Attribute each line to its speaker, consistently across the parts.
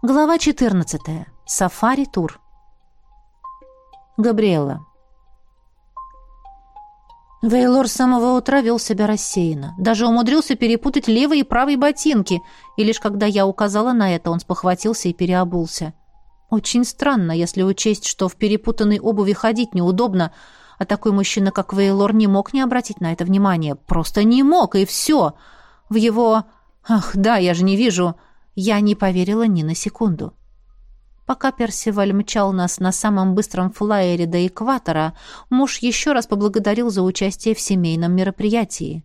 Speaker 1: Глава 14. Сафари-тур. Габриэла. Вейлор с самого утра вел себя рассеянно. Даже умудрился перепутать левые и правые ботинки, и лишь когда я указала на это, он спохватился и переобулся. Очень странно, если учесть, что в перепутанной обуви ходить неудобно, а такой мужчина, как Вейлор, не мог не обратить на это внимание. Просто не мог, и все. В его... Ах, да, я же не вижу... Я не поверила ни на секунду. Пока Персиваль мчал нас на самом быстром флайере до экватора, муж еще раз поблагодарил за участие в семейном мероприятии.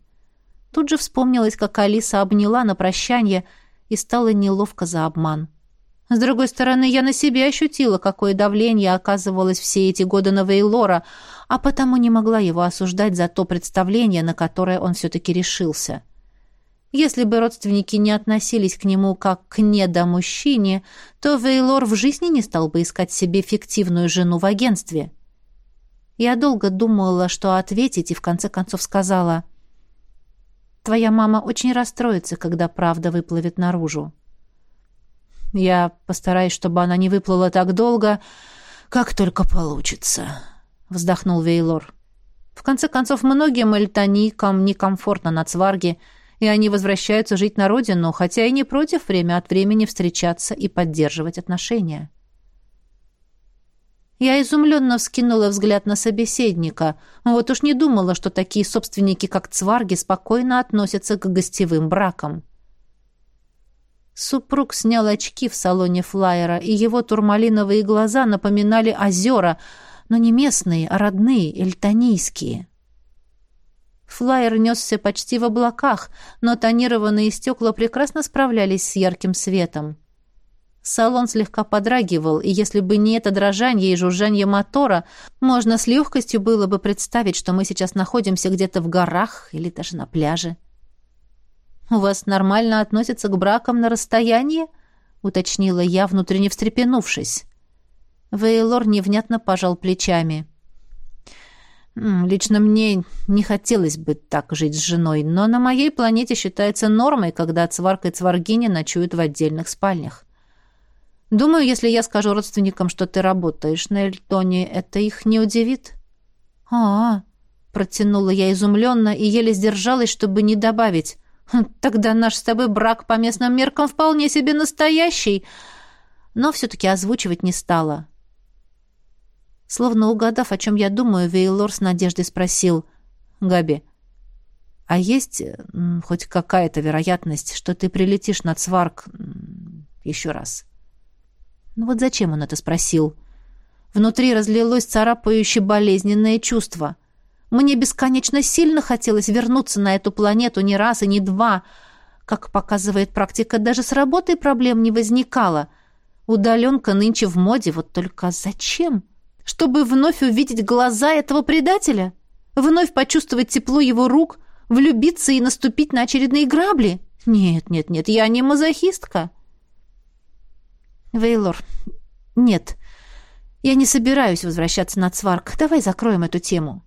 Speaker 1: Тут же вспомнилось, как Алиса обняла на прощание и стало неловко за обман. С другой стороны, я на себе ощутила, какое давление оказывалось все эти годы на Вейлора, а потому не могла его осуждать за то представление, на которое он все-таки решился. — если бы родственники не относились к нему как к недомужчине, то Вейлор в жизни не стал бы искать себе фиктивную жену в агентстве. Я долго думала, что ответить, и в конце концов сказала, «Твоя мама очень расстроится, когда правда выплывет наружу». «Я постараюсь, чтобы она не выплыла так долго, как только получится», — вздохнул Вейлор. «В конце концов, многим эльтоникам некомфортно на Цварге, — и они возвращаются жить на родину, хотя и не против время от времени встречаться и поддерживать отношения. Я изумленно вскинула взгляд на собеседника. Вот уж не думала, что такие собственники, как Цварги, спокойно относятся к гостевым бракам. Супруг снял очки в салоне флайера, и его турмалиновые глаза напоминали озера, но не местные, а родные, эльтонийские. Флайер несся почти в облаках, но тонированные стекла прекрасно справлялись с ярким светом. Салон слегка подрагивал, и если бы не это дрожание и жужжание мотора, можно с легкостью было бы представить, что мы сейчас находимся где-то в горах или даже на пляже. «У вас нормально относятся к бракам на расстоянии?» — уточнила я, внутренне встрепенувшись. Вейлор невнятно пожал плечами. Лично мне не хотелось бы так жить с женой, но на моей планете считается нормой, когда цварка и цваргиня ночуют в отдельных спальнях. Думаю, если я скажу родственникам, что ты работаешь на Эльтоне, это их не удивит. А, -а, -а протянула я изумленно и еле сдержалась, чтобы не добавить. «Хм, тогда наш с тобой брак по местным меркам вполне себе настоящий. Но все-таки озвучивать не стала. Словно угадав, о чем я думаю, Вейлор с надеждой спросил. «Габи, а есть хоть какая-то вероятность, что ты прилетишь на Цварк еще раз?» Ну вот зачем он это спросил? Внутри разлилось царапающее болезненное чувство. Мне бесконечно сильно хотелось вернуться на эту планету не раз и не два. Как показывает практика, даже с работой проблем не возникало. Удаленка нынче в моде, вот только зачем?» Чтобы вновь увидеть глаза этого предателя? Вновь почувствовать тепло его рук, влюбиться и наступить на очередные грабли? Нет, нет, нет, я не мазохистка. Вейлор, нет, я не собираюсь возвращаться на Цварк. Давай закроем эту тему.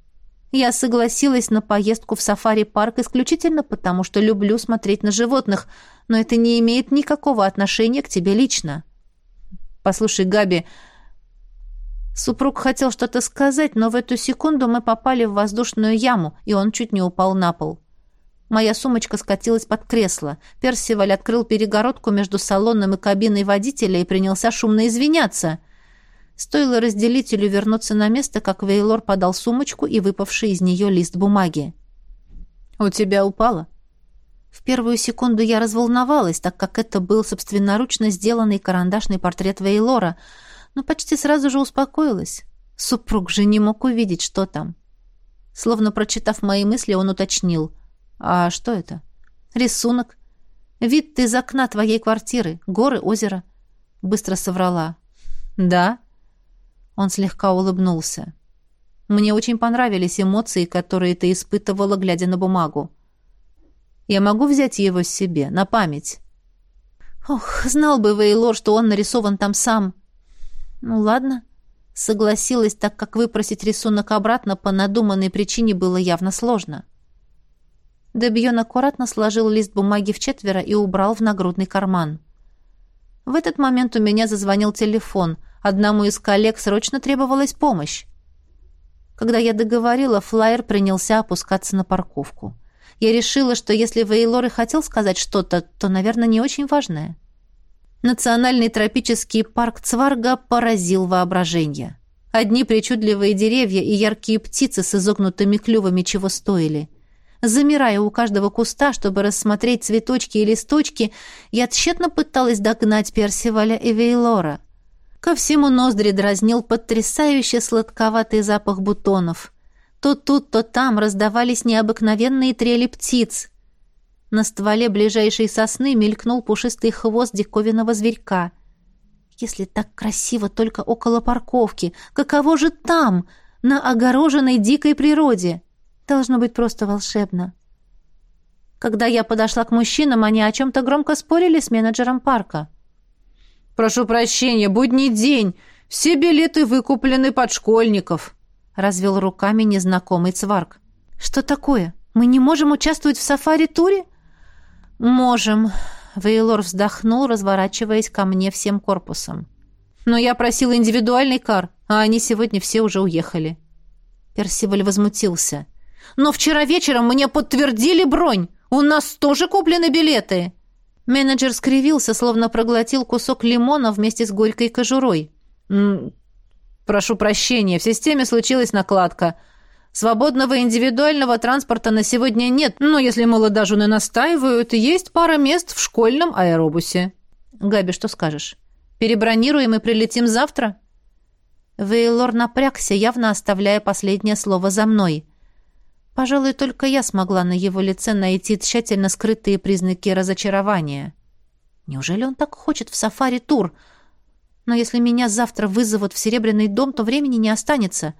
Speaker 1: Я согласилась на поездку в сафари-парк исключительно потому, что люблю смотреть на животных, но это не имеет никакого отношения к тебе лично. Послушай, Габи, Супруг хотел что-то сказать, но в эту секунду мы попали в воздушную яму, и он чуть не упал на пол. Моя сумочка скатилась под кресло. Персиваль открыл перегородку между салоном и кабиной водителя и принялся шумно извиняться. Стоило разделителю вернуться на место, как Вейлор подал сумочку и выпавший из нее лист бумаги. «У тебя упало?» В первую секунду я разволновалась, так как это был собственноручно сделанный карандашный портрет Вейлора — но почти сразу же успокоилась. Супруг же не мог увидеть, что там. Словно прочитав мои мысли, он уточнил. «А что это?» «Рисунок. Вид из окна твоей квартиры. Горы, озеро». Быстро соврала. «Да?» Он слегка улыбнулся. «Мне очень понравились эмоции, которые ты испытывала, глядя на бумагу. Я могу взять его себе, на память?» «Ох, знал бы Вейлор, что он нарисован там сам». Ну ладно. Согласилась, так как выпросить рисунок обратно по надуманной причине было явно сложно. Дебьон аккуратно сложил лист бумаги в четверо и убрал в нагрудный карман. В этот момент у меня зазвонил телефон. Одному из коллег срочно требовалась помощь. Когда я договорила, флайер принялся опускаться на парковку. Я решила, что если Вейлор и хотел сказать что-то, то, наверное, не очень важное. Национальный тропический парк Цварга поразил воображение. Одни причудливые деревья и яркие птицы с изогнутыми клювами чего стоили. Замирая у каждого куста, чтобы рассмотреть цветочки и листочки, я тщетно пыталась догнать Персиваля и Вейлора. Ко всему ноздри дразнил потрясающе сладковатый запах бутонов. То тут, то там раздавались необыкновенные трели птиц. На стволе ближайшей сосны мелькнул пушистый хвост диковинного зверька. Если так красиво только около парковки, каково же там, на огороженной дикой природе? Должно быть просто волшебно. Когда я подошла к мужчинам, они о чем-то громко спорили с менеджером парка. «Прошу прощения, будний день. Все билеты выкуплены под школьников», — развел руками незнакомый цварк. «Что такое? Мы не можем участвовать в сафари-туре?» «Можем», — Вейлор вздохнул, разворачиваясь ко мне всем корпусом. «Но я просил индивидуальный кар, а они сегодня все уже уехали». Персиваль возмутился. «Но вчера вечером мне подтвердили бронь. У нас тоже куплены билеты». Менеджер скривился, словно проглотил кусок лимона вместе с горькой кожурой. «Прошу прощения, в системе случилась накладка. Свободного индивидуального транспорта на сегодня нет, но если молодожены настаивают, есть пара мест в школьном аэробусе». «Габи, что скажешь? Перебронируем и прилетим завтра?» Вейлор напрягся, явно оставляя последнее слово за мной. Пожалуй, только я смогла на его лице найти тщательно скрытые признаки разочарования. Неужели он так хочет в сафари-тур? Но если меня завтра вызовут в Серебряный дом, то времени не останется.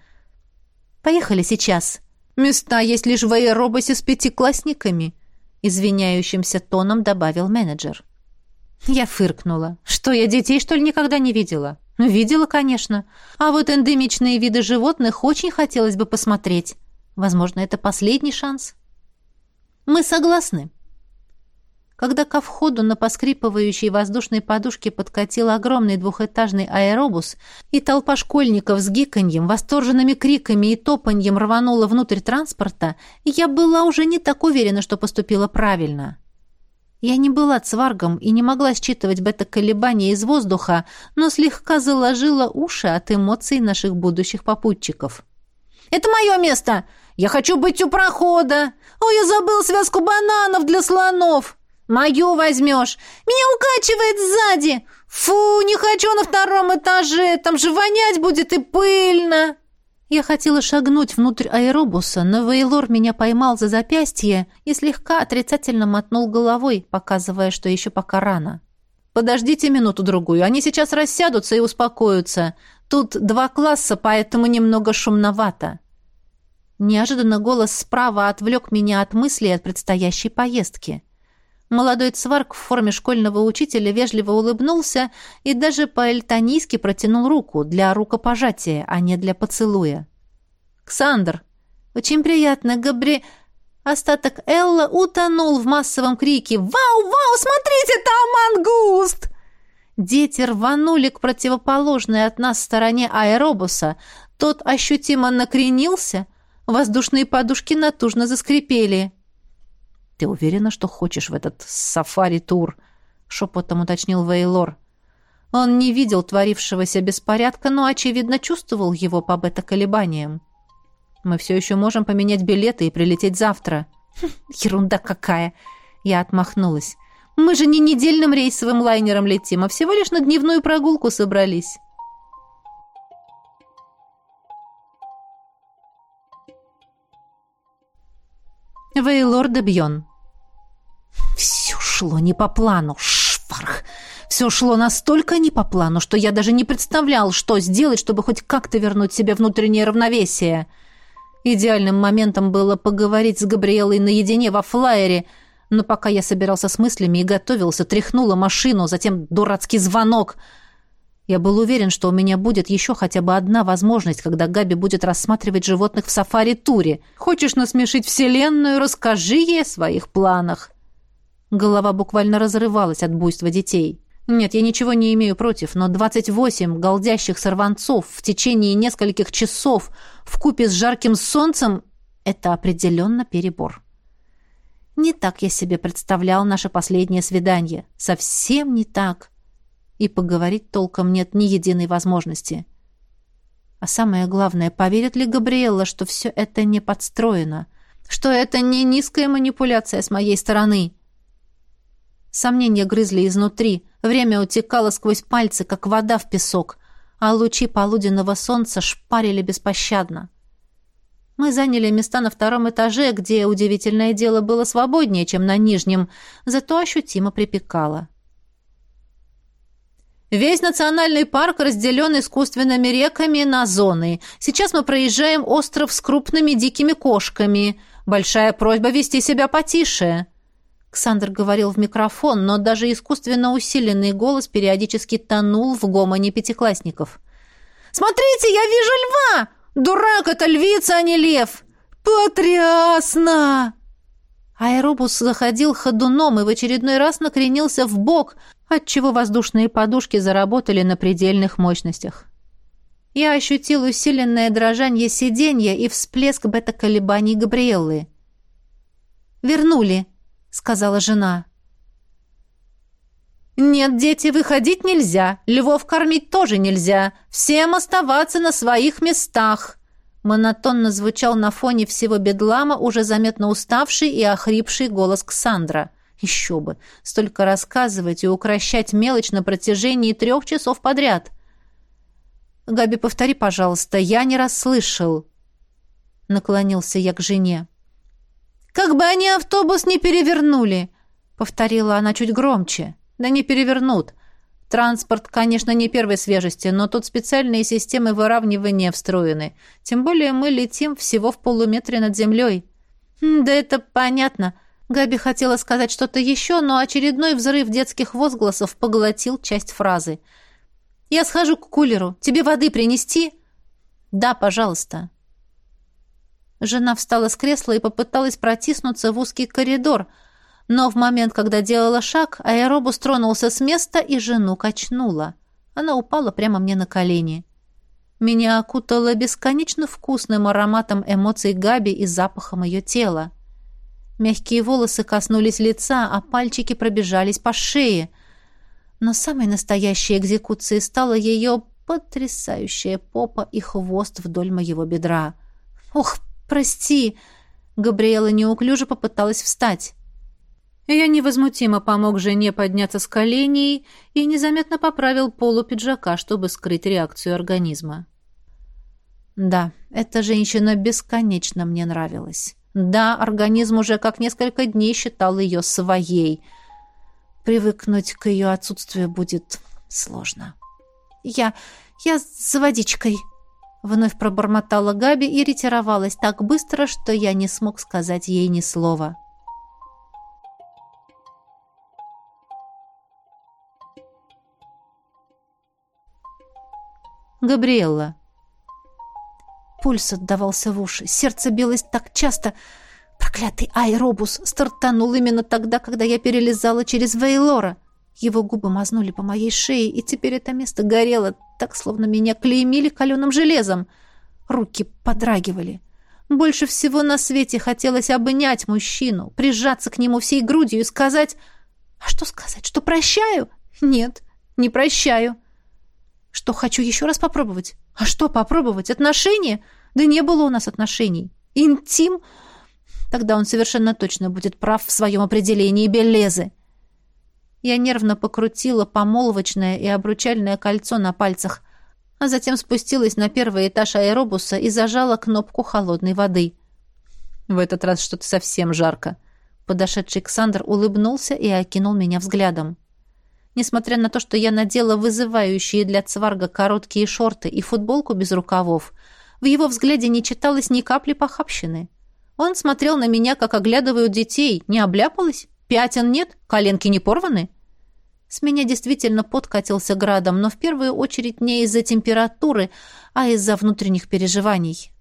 Speaker 1: Поехали сейчас. Места есть лишь в аэробусе с пятиклассниками, извиняющимся тоном добавил менеджер. Я фыркнула. Что, я детей, что ли, никогда не видела? Видела, конечно. А вот эндемичные виды животных очень хотелось бы посмотреть. Возможно, это последний шанс. Мы согласны. Когда ко входу на поскрипывающей воздушной подушке подкатил огромный двухэтажный аэробус, и толпа школьников с гиканьем, восторженными криками и топаньем рванула внутрь транспорта, я была уже не так уверена, что поступила правильно. Я не была цваргом и не могла считывать бета-колебания из воздуха, но слегка заложила уши от эмоций наших будущих попутчиков. «Это мое место! Я хочу быть у прохода! Ой, я забыл связку бананов для слонов! Мою возьмешь! Меня укачивает сзади! Фу, не хочу на втором этаже! Там же вонять будет и пыльно!» Я хотела шагнуть внутрь аэробуса, но Вейлор меня поймал за запястье и слегка отрицательно мотнул головой, показывая, что еще пока рано. «Подождите минуту-другую, они сейчас рассядутся и успокоятся. Тут два класса, поэтому немного шумновато». Неожиданно голос справа отвлек меня от мыслей от предстоящей поездки. Молодой цварк в форме школьного учителя вежливо улыбнулся и даже по-эльтонийски протянул руку для рукопожатия, а не для поцелуя. «Ксандр! Очень приятно, Габри...» Остаток Элла утонул в массовом крике «Вау, вау, смотрите, там мангуст!» Дети рванули к противоположной от нас стороне аэробуса. Тот ощутимо накренился — Воздушные подушки натужно заскрипели. «Ты уверена, что хочешь в этот сафари-тур?» — шепотом уточнил Вейлор. Он не видел творившегося беспорядка, но, очевидно, чувствовал его по бета-колебаниям. «Мы все еще можем поменять билеты и прилететь завтра». «Хм, «Ерунда какая!» — я отмахнулась. «Мы же не недельным рейсовым лайнером летим, а всего лишь на дневную прогулку собрались». Вейлор де Бьон. Все шло не по плану, шварх. Все шло настолько не по плану, что я даже не представлял, что сделать, чтобы хоть как-то вернуть себе внутреннее равновесие. Идеальным моментом было поговорить с Габриэлой наедине во флайере, но пока я собирался с мыслями и готовился, тряхнула машину, затем дурацкий звонок — я был уверен, что у меня будет еще хотя бы одна возможность, когда Габи будет рассматривать животных в сафари-туре. Хочешь насмешить Вселенную, расскажи ей о своих планах. Голова буквально разрывалась от буйства детей. Нет, я ничего не имею против, но 28 голдящих сорванцов в течение нескольких часов в купе с жарким солнцем — это определенно перебор. Не так я себе представлял наше последнее свидание. Совсем не так. И поговорить толком нет ни единой возможности. А самое главное, поверит ли Габриэлла, что все это не подстроено? Что это не низкая манипуляция с моей стороны? Сомнения грызли изнутри, время утекало сквозь пальцы, как вода в песок, а лучи полуденного солнца шпарили беспощадно. Мы заняли места на втором этаже, где, удивительное дело, было свободнее, чем на нижнем, зато ощутимо припекало. Весь национальный парк разделен искусственными реками на зоны. Сейчас мы проезжаем остров с крупными дикими кошками. Большая просьба вести себя потише. Ксандр говорил в микрофон, но даже искусственно усиленный голос периодически тонул в гомоне пятиклассников. «Смотрите, я вижу льва! Дурак, это львица, а не лев! Потрясно!» Аэробус заходил ходуном и в очередной раз накренился в бок, отчего воздушные подушки заработали на предельных мощностях. Я ощутил усиленное дрожание сиденья и всплеск бета-колебаний Габриэллы. «Вернули», сказала жена. «Нет, дети, выходить нельзя. Львов кормить тоже нельзя. Всем оставаться на своих местах!» Монотонно звучал на фоне всего бедлама уже заметно уставший и охрипший голос Ксандра. Еще бы! Столько рассказывать и укращать мелочь на протяжении трех часов подряд. «Габи, повтори, пожалуйста, я не расслышал». Наклонился я к жене. «Как бы они автобус не перевернули!» — повторила она чуть громче. «Да не перевернут. Транспорт, конечно, не первой свежести, но тут специальные системы выравнивания встроены. Тем более мы летим всего в полуметре над землей». «Да это понятно». Габи хотела сказать что-то еще, но очередной взрыв детских возгласов поглотил часть фразы. «Я схожу к кулеру. Тебе воды принести?» «Да, пожалуйста». Жена встала с кресла и попыталась протиснуться в узкий коридор, но в момент, когда делала шаг, аэробус тронулся с места и жену качнула. Она упала прямо мне на колени. Меня окутало бесконечно вкусным ароматом эмоций Габи и запахом ее тела. Мягкие волосы коснулись лица, а пальчики пробежались по шее. Но самой настоящей экзекуцией стала ее потрясающая попа и хвост вдоль моего бедра. Ух, «Прости!» Габриэла неуклюже попыталась встать. Я невозмутимо помог жене подняться с коленей и незаметно поправил полу пиджака, чтобы скрыть реакцию организма. Да, эта женщина бесконечно мне нравилась. Да, организм уже как несколько дней считал ее своей. Привыкнуть к ее отсутствию будет сложно. «Я... я за водичкой», Вновь пробормотала Габи и ретировалась так быстро, что я не смог сказать ей ни слова. Габриэлла. Пульс отдавался в уши, сердце билось так часто. Проклятый аэробус стартанул именно тогда, когда я перелезала через Вейлора. Его губы мазнули по моей шее, и теперь это место горело, так, словно меня клеймили каленым железом. Руки подрагивали. Больше всего на свете хотелось обнять мужчину, прижаться к нему всей грудью и сказать... А что сказать? Что прощаю? Нет, не прощаю. Что хочу еще раз попробовать? А что попробовать? Отношения? Да не было у нас отношений. Интим? Тогда он совершенно точно будет прав в своем определении Беллезы. Я нервно покрутила помолвочное и обручальное кольцо на пальцах, а затем спустилась на первый этаж аэробуса и зажала кнопку холодной воды. В этот раз что-то совсем жарко. Подошедший Александр улыбнулся и окинул меня взглядом. Несмотря на то, что я надела вызывающие для цварга короткие шорты и футболку без рукавов, в его взгляде не читалось ни капли похабщины. Он смотрел на меня, как оглядывают детей. Не обляпалась? Пятен нет? Коленки не порваны? С меня действительно подкатился градом, но в первую очередь не из-за температуры, а из-за внутренних переживаний.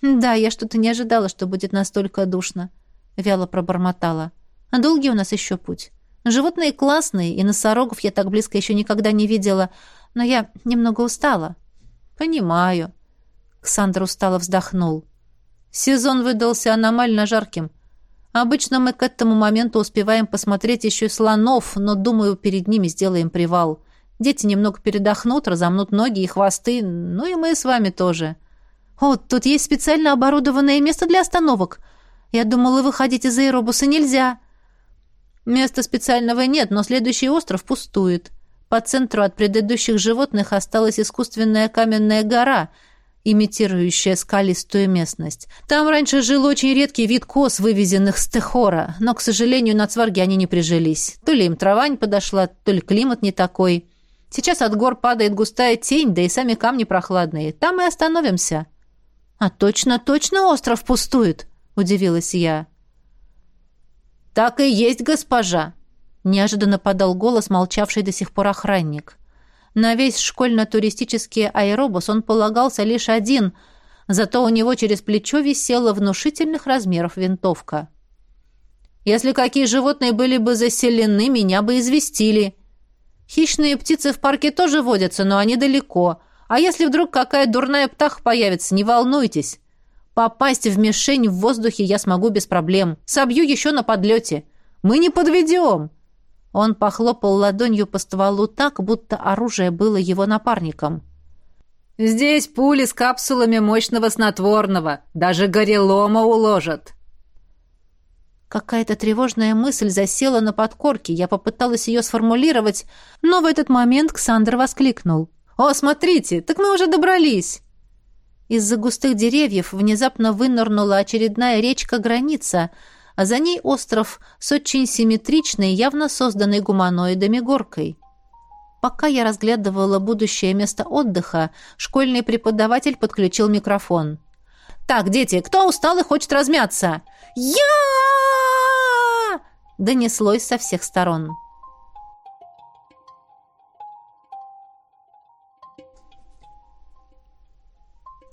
Speaker 1: «Да, я что-то не ожидала, что будет настолько душно», — вяло пробормотала. «А долгий у нас еще путь. Животные классные, и носорогов я так близко еще никогда не видела, но я немного устала. Понимаю. Ксандр устало вздохнул. Сезон выдался аномально жарким. Обычно мы к этому моменту успеваем посмотреть еще слонов, но, думаю, перед ними сделаем привал. Дети немного передохнут, разомнут ноги и хвосты, ну и мы с вами тоже. О, тут есть специально оборудованное место для остановок. Я думала, выходить из аэробуса нельзя. Места специального нет, но следующий остров пустует. По центру от предыдущих животных осталась искусственная каменная гора — имитирующая скалистую местность. Там раньше жил очень редкий вид коз, вывезенных с Техора, но, к сожалению, на Цварге они не прижились. То ли им трава не подошла, то ли климат не такой. Сейчас от гор падает густая тень, да и сами камни прохладные. Там и остановимся». «А точно, точно остров пустует?» — удивилась я. «Так и есть, госпожа!» — неожиданно подал голос молчавший до сих пор охранник. На весь школьно-туристический аэробус он полагался лишь один, зато у него через плечо висела внушительных размеров винтовка. «Если какие животные были бы заселены, меня бы известили. Хищные птицы в парке тоже водятся, но они далеко. А если вдруг какая дурная птаха появится, не волнуйтесь. Попасть в мишень в воздухе я смогу без проблем. Собью еще на подлете. Мы не подведем!» Он похлопал ладонью по стволу так, будто оружие было его напарником. «Здесь пули с капсулами мощного снотворного. Даже горелома уложат». Какая-то тревожная мысль засела на подкорке. Я попыталась ее сформулировать, но в этот момент Ксандр воскликнул. «О, смотрите, так мы уже добрались!» Из-за густых деревьев внезапно вынырнула очередная речка-граница — а за ней остров с очень симметричной, явно созданной гуманоидами горкой. Пока я разглядывала будущее место отдыха, школьный преподаватель подключил микрофон. «Так, дети, кто устал и хочет размяться?» «Я!» донеслось со всех сторон.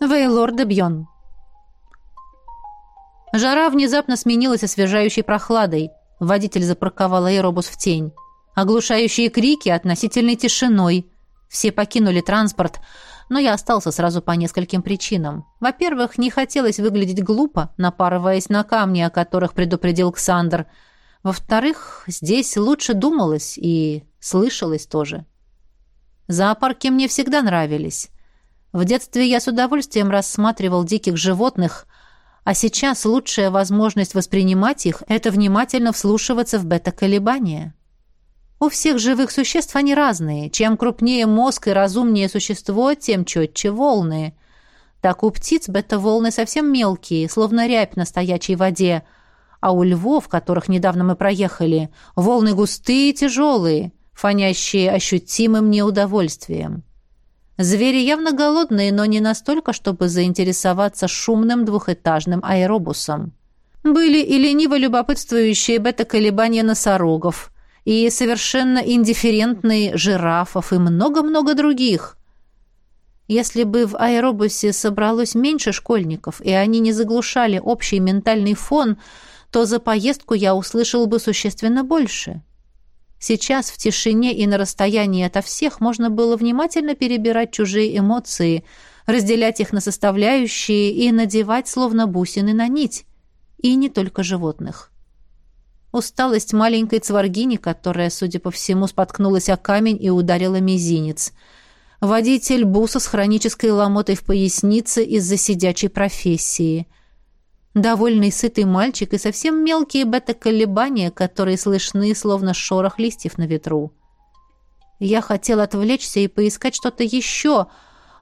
Speaker 1: Вейлор де Бьон Жара внезапно сменилась освежающей прохладой. Водитель запарковал аэробус в тень. Оглушающие крики относительной тишиной. Все покинули транспорт, но я остался сразу по нескольким причинам. Во-первых, не хотелось выглядеть глупо, напарываясь на камни, о которых предупредил Ксандр. Во-вторых, здесь лучше думалось и слышалось тоже. Зоопарки мне всегда нравились. В детстве я с удовольствием рассматривал диких животных, а сейчас лучшая возможность воспринимать их – это внимательно вслушиваться в бета-колебания. У всех живых существ они разные. Чем крупнее мозг и разумнее существо, тем четче волны. Так у птиц бета-волны совсем мелкие, словно рябь на стоячей воде, а у львов, которых недавно мы проехали, волны густые и тяжелые, фонящие ощутимым неудовольствием. Звери явно голодные, но не настолько, чтобы заинтересоваться шумным двухэтажным аэробусом. Были и лениво любопытствующие бета-колебания носорогов, и совершенно индифферентные жирафов и много-много других. Если бы в аэробусе собралось меньше школьников, и они не заглушали общий ментальный фон, то за поездку я услышал бы существенно больше. — Сейчас в тишине и на расстоянии ото всех можно было внимательно перебирать чужие эмоции, разделять их на составляющие и надевать словно бусины на нить. И не только животных. Усталость маленькой цваргини, которая, судя по всему, споткнулась о камень и ударила мизинец. Водитель буса с хронической ломотой в пояснице из-за сидячей профессии — довольный сытый мальчик и совсем мелкие бета-колебания, которые слышны, словно шорох листьев на ветру. Я хотел отвлечься и поискать что-то еще,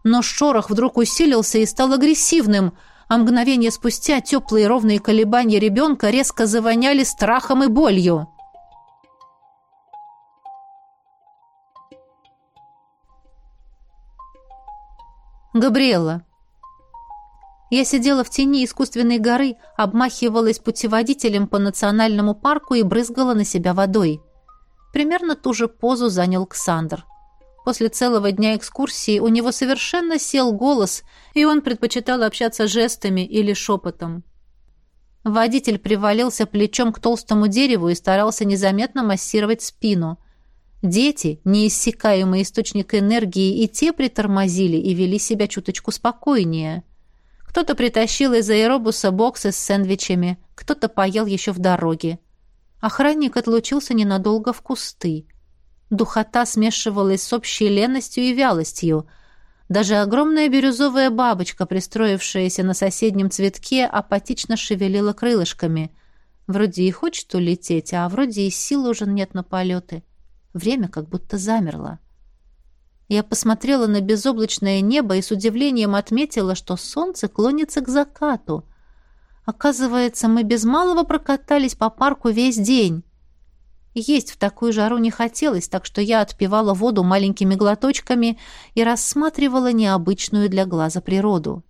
Speaker 1: но шорох вдруг усилился и стал агрессивным, а мгновение спустя теплые ровные колебания ребенка резко завоняли страхом и болью. Габриэла я сидела в тени искусственной горы, обмахивалась путеводителем по национальному парку и брызгала на себя водой. Примерно ту же позу занял Ксандр. После целого дня экскурсии у него совершенно сел голос, и он предпочитал общаться жестами или шепотом. Водитель привалился плечом к толстому дереву и старался незаметно массировать спину. Дети, неиссякаемый источник энергии, и те притормозили и вели себя чуточку спокойнее. Кто-то притащил из аэробуса боксы с сэндвичами, кто-то поел еще в дороге. Охранник отлучился ненадолго в кусты. Духота смешивалась с общей ленностью и вялостью — даже огромная бирюзовая бабочка, пристроившаяся на соседнем цветке, апатично шевелила крылышками. Вроде и хочет улететь, а вроде и сил уже нет на полеты. Время как будто замерло. Я посмотрела на безоблачное небо и с удивлением отметила, что солнце клонится к закату. Оказывается, мы без малого прокатались по парку весь день. Есть в такую жару не хотелось, так что я отпивала воду маленькими глоточками и рассматривала необычную для глаза природу.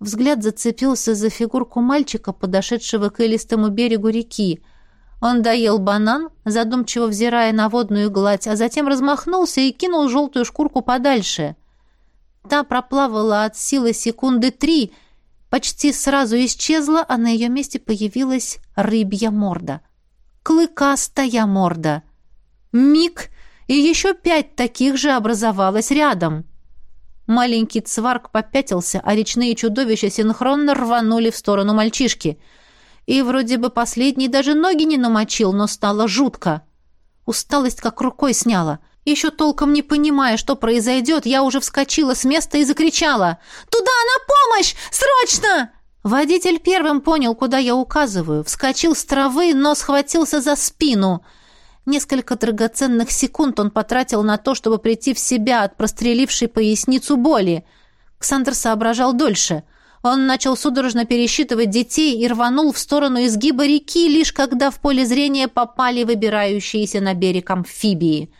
Speaker 1: Взгляд зацепился за фигурку мальчика, подошедшего к элистому берегу реки. Он доел банан, задумчиво взирая на водную гладь, а затем размахнулся и кинул желтую шкурку подальше. Та проплавала от силы секунды три, почти сразу исчезла, а на ее месте появилась рыбья морда — клыкастая морда. Миг, и еще пять таких же образовалось рядом. Маленький цварк попятился, а речные чудовища синхронно рванули в сторону мальчишки. И вроде бы последний даже ноги не намочил, но стало жутко. Усталость как рукой сняла. Еще толком не понимая, что произойдет, я уже вскочила с места и закричала. «Туда, на помощь! Срочно!» Водитель первым понял, куда я указываю, вскочил с травы, но схватился за спину. Несколько драгоценных секунд он потратил на то, чтобы прийти в себя от прострелившей поясницу боли. Ксандр соображал дольше. Он начал судорожно пересчитывать детей и рванул в сторону изгиба реки, лишь когда в поле зрения попали выбирающиеся на берег амфибии.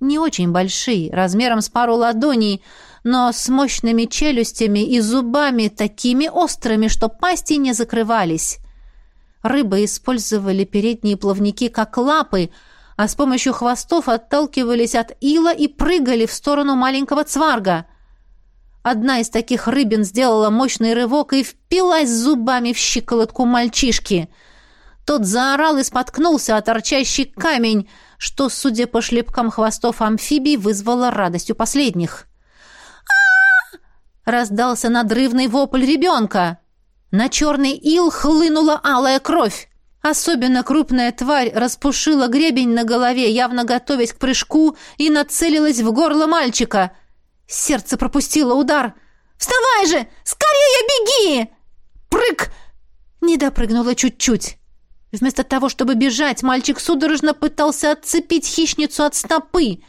Speaker 1: Не очень большие, размером с пару ладоней, но с мощными челюстями и зубами такими острыми, что пасти не закрывались. Рыбы использовали передние плавники как лапы, а с помощью хвостов отталкивались от ила и прыгали в сторону маленького цварга. Одна из таких рыбин сделала мощный рывок и впилась зубами в щиколотку мальчишки. Тот заорал и споткнулся о торчащий камень, что, судя по шлепкам хвостов амфибий, вызвало радость у последних. Раздался надрывный вопль ребенка. На черный ил хлынула алая кровь. Особенно крупная тварь распушила гребень на голове, явно готовясь к прыжку, и нацелилась в горло мальчика. Сердце пропустило удар. «Вставай же! Скорее беги!» «Прыг!» Не допрыгнула чуть-чуть. Вместо того, чтобы бежать, мальчик судорожно пытался отцепить хищницу от стопы.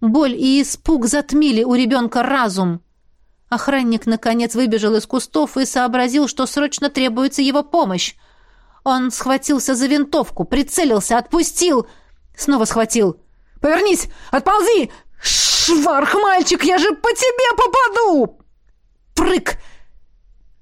Speaker 1: Боль и испуг затмили у ребенка разум. Охранник, наконец, выбежал из кустов и сообразил, что срочно требуется его помощь. Он схватился за винтовку, прицелился, отпустил. Снова схватил. «Повернись! Отползи! Шварх, мальчик, я же по тебе попаду!» «Прыг!»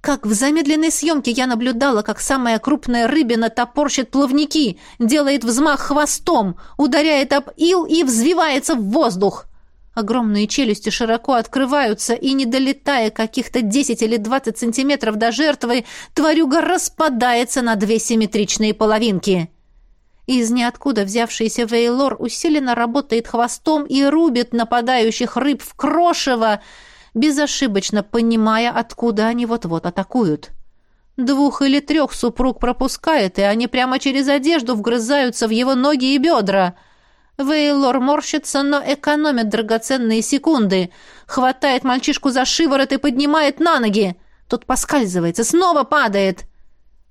Speaker 1: Как в замедленной съемке я наблюдала, как самая крупная рыбина топорщит плавники, делает взмах хвостом, ударяет об ил и взвивается в воздух. Огромные челюсти широко открываются, и, не долетая каких-то 10 или 20 сантиметров до жертвы, тварюга распадается на две симметричные половинки. Из ниоткуда взявшийся Вейлор усиленно работает хвостом и рубит нападающих рыб в крошево, безошибочно понимая, откуда они вот-вот атакуют. Двух или трех супруг пропускает, и они прямо через одежду вгрызаются в его ноги и бедра — Вейлор морщится, но экономит драгоценные секунды. Хватает мальчишку за шиворот и поднимает на ноги. Тот поскальзывается, снова падает.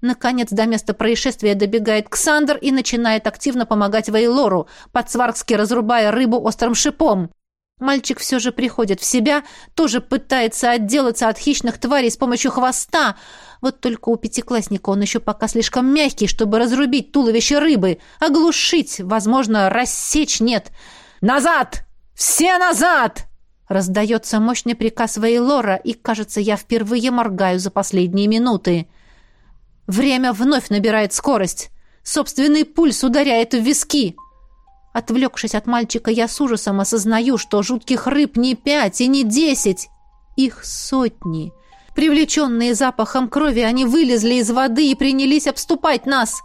Speaker 1: Наконец до места происшествия добегает Ксандр и начинает активно помогать Вейлору, подсваргски разрубая рыбу острым шипом. Мальчик все же приходит в себя, тоже пытается отделаться от хищных тварей с помощью хвоста, вот только у пятиклассника он еще пока слишком мягкий, чтобы разрубить туловище рыбы, оглушить, возможно, рассечь нет. «Назад! Все назад!» Раздается мощный приказ Вейлора, и, кажется, я впервые моргаю за последние минуты. Время вновь набирает скорость. Собственный пульс ударяет в виски. Отвлекшись от мальчика, я с ужасом осознаю, что жутких рыб не пять и не десять. Их сотни. Привлеченные запахом крови, они вылезли из воды и принялись обступать нас.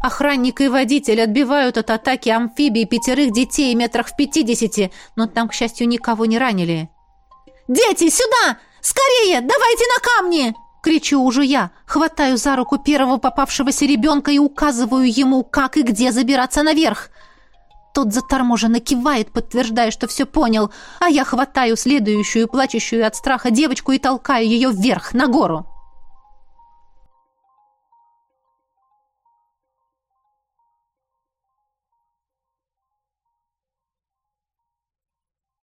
Speaker 1: Охранник и водитель отбивают от атаки амфибии пятерых детей метрах в пятидесяти, но там, к счастью, никого не ранили. «Дети, сюда! Скорее! Давайте на камни!» Кричу уже я, хватаю за руку первого попавшегося ребенка и указываю ему, как и где забираться наверх. Тот заторможенно кивает, подтверждая, что все понял, а я хватаю следующую, плачущую от страха девочку и толкаю ее вверх, на гору.